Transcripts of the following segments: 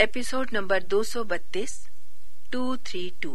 Episode number दो सौ बत्तीस टू थ्री टू।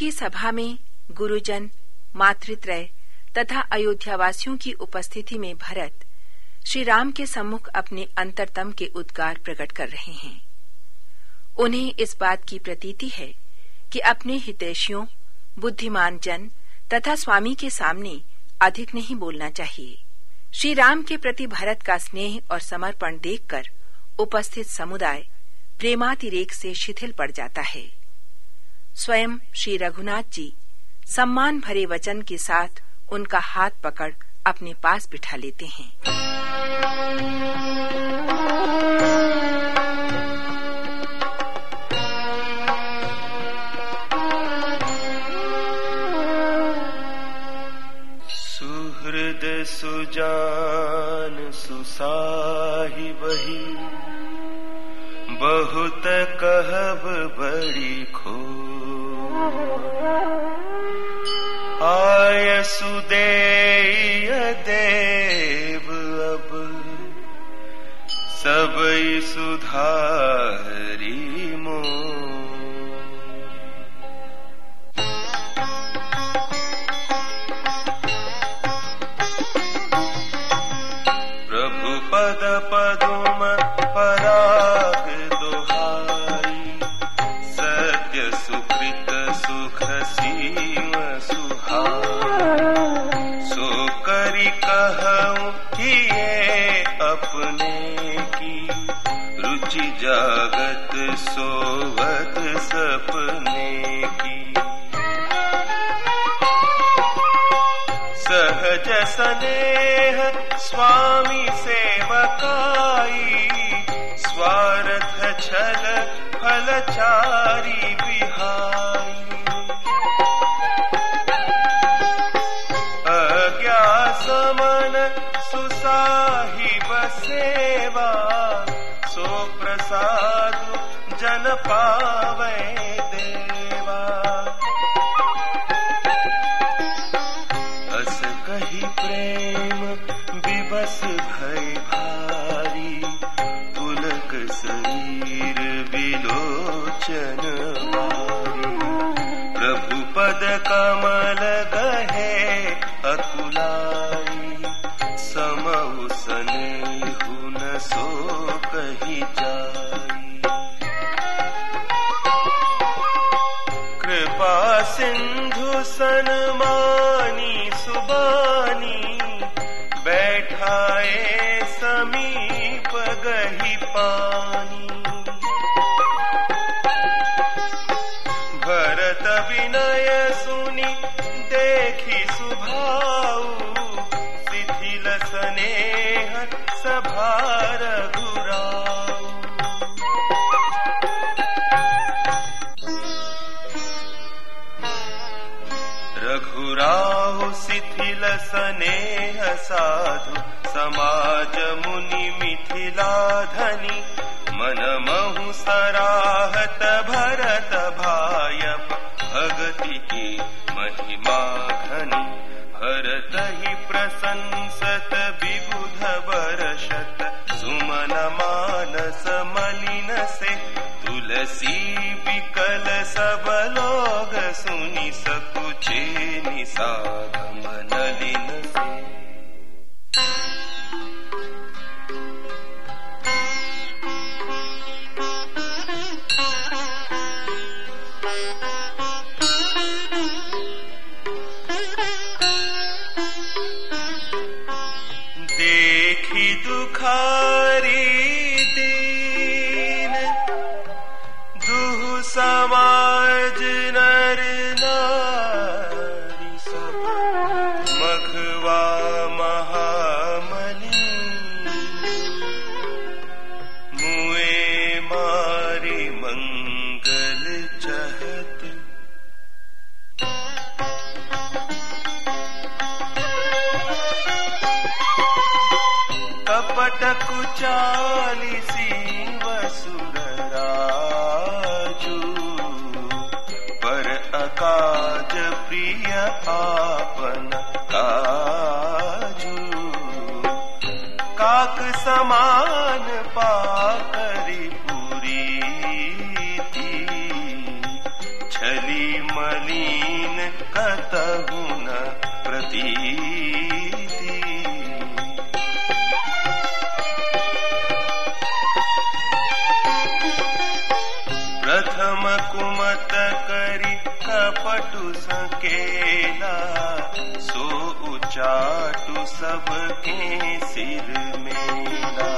की सभा में गुरुजन, मातृत्रय तथा अयोध्यावासियों की उपस्थिति में भरत श्री राम के सम्मुख अपने अंतरतम के उद्गार प्रकट कर रहे हैं। उन्हें इस बात की प्रतीति है कि अपने हितैषियों, बुद्धिमान जन तथा स्वामी के सामने अधिक नहीं बोलना चाहिए। श्री राम के प्रति भरत का स्नेह और समर्पण देखकर उपस्थित समुदाय प्रेमातिरेक से शिथिल पड़ जाता है। स्वयं श्री रघुनाथ जी सम्मान भरे वचन के साथ उनका हाथ पकड़ अपने पास बिठा लेते हैं। सुहृद सुजान सुसाही बही बहुत आय सुदेय देव अब सब सुधारी स्नेह स्वामी सेवकाई स्वार्थ छल फलचारी बिहाई। अज्ञा समन सुसाहिब सेवा सो प्रसाद जन शरीर विलोचन वारी प्रभु पद कमल गहे अकुलाई समऊ सनेहु न सो कही जाई। कृपा सिंधु सनमानी सभार गुराऊ रघुराहु शिथिल स्नेह साधु समाज मुनि मिथिला धनी विकल सब लोग सुनी सकुचे निसाधम नलिन से। देख दुखी दुखारी कपट कुचालिसी वसुर पर अकाज प्रिय आपन काजू। काक समान पाकरी पुरी थी छली मलिन कतहु सबके सिर मेला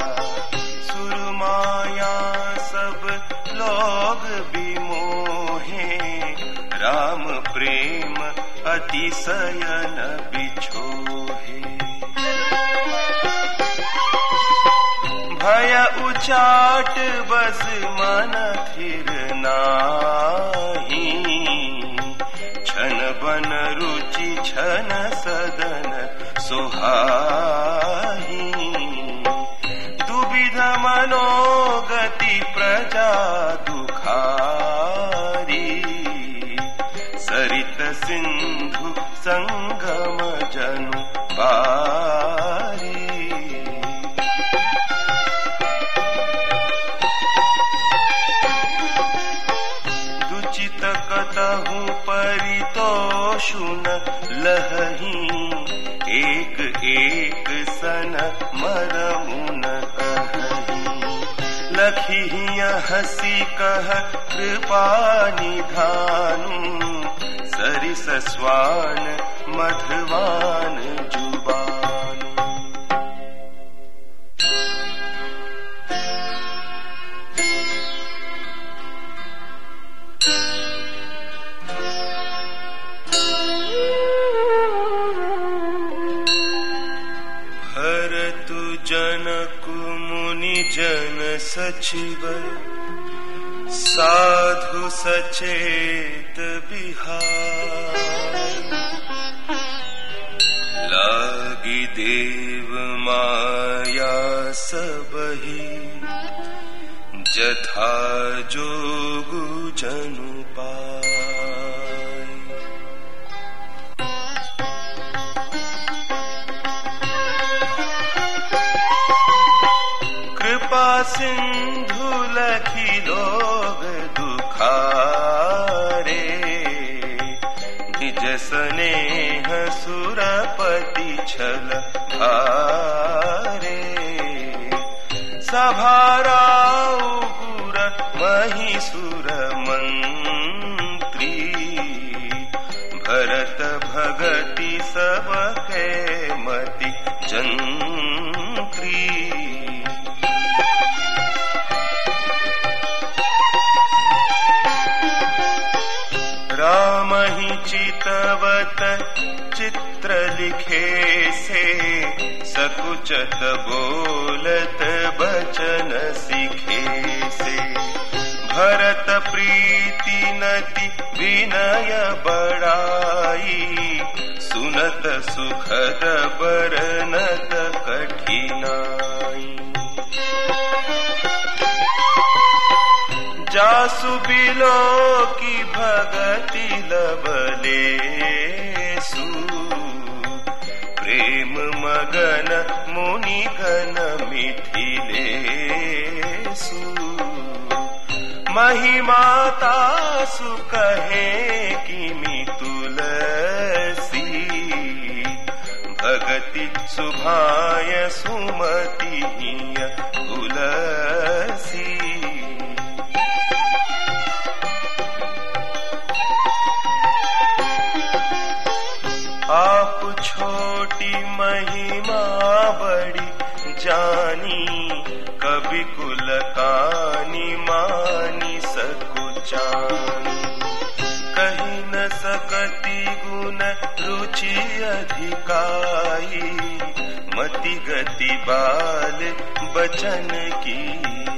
सुरमाया सब लोग बिमोहे राम प्रेम अतिशयन बिछोहे भय उचाट बस मन थिर सुहाही दुविध मनोगति प्रजा दुखारी। सरित सिंधु संगम जनु बारी। दुचित कतहु परितोषुन लहही सन मरमुन कही। लखी हसी कह कृपा निधानु। सरिस स्वान मधवान जुबानु सचिव साधु सचेत बिहार। लागी देव माया सब ही जथा जोगु जनु। कृपा सिंधु राम ही चितवत चित्र लिखे से, सकुचत बोलत बचन सिखे से। भरत प्रीति नति विनय बड़ाई, सुनत सुखद बरनत कठिनाई। जासु बिलो की सु महिमाता सु कहे कि तुलसी। भगति सुभाय सुमति तुलसी। आप छोटी महिमा कानी मानी सकुचानी। कही न सकती गुण रुचि अधिकाई मति गति बाल बचन की